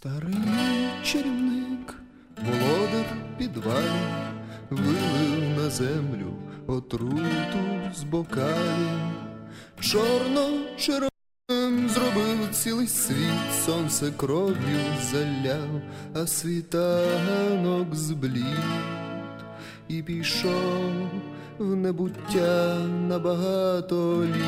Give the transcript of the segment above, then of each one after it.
Старий чарівник, володар підвалів, вилив на землю отруту з бокалів, чорно-червоним зробив цілий світ, сонце кров'ю заляв, а світанок зблід і пішов в небуття на багато літ.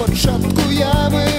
Спочатку ями